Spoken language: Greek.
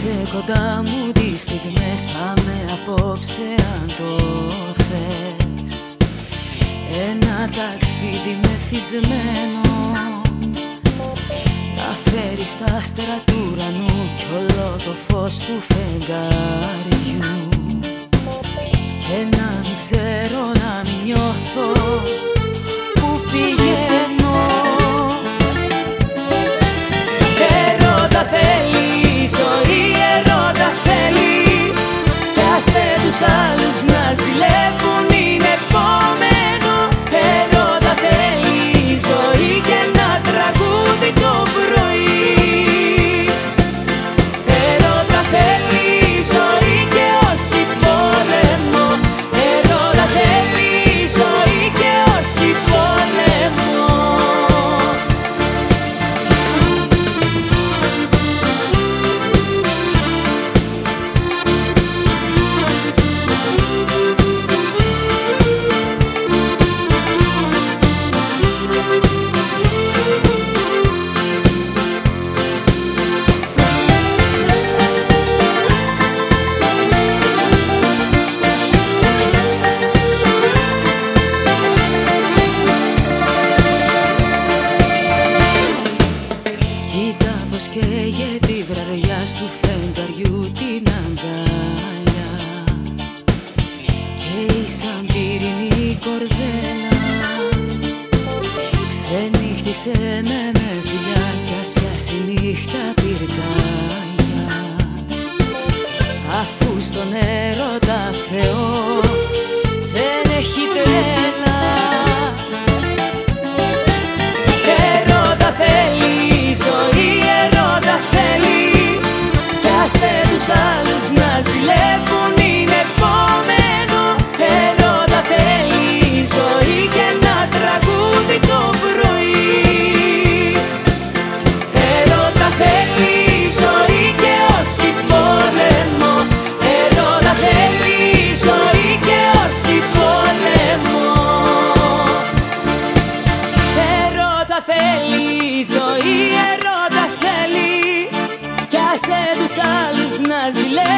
Σε κοντά μου τις στιγμές Πάμε απόψε αν το θες. Ένα ταξίδι μεθυσμένο Τα φέρει στα άστερα του ουρανού Κι όλο το φως του φεγγαριού. Και να πως καίγε τη βραδιά του φεγγαριού την αγκάλια. Καίει σαν πυρηνή κορδέλα Ξενύχτησε με με φιλιά κι ας πιάσει νύχτα πυρκάγια Αφού στον έρωτα Θεό άλλους να ζηλεύουν είναι επόμενο. Ερώτα θέλει η ζωή και ένα τραγούδι το πρωί. Ερώτα θέλει η ζωή και όχι πόλεμο. Ερώτα θέλει η ζωή και όχι πόλεμο. Εδώ θέλει η ζωή brasileiro.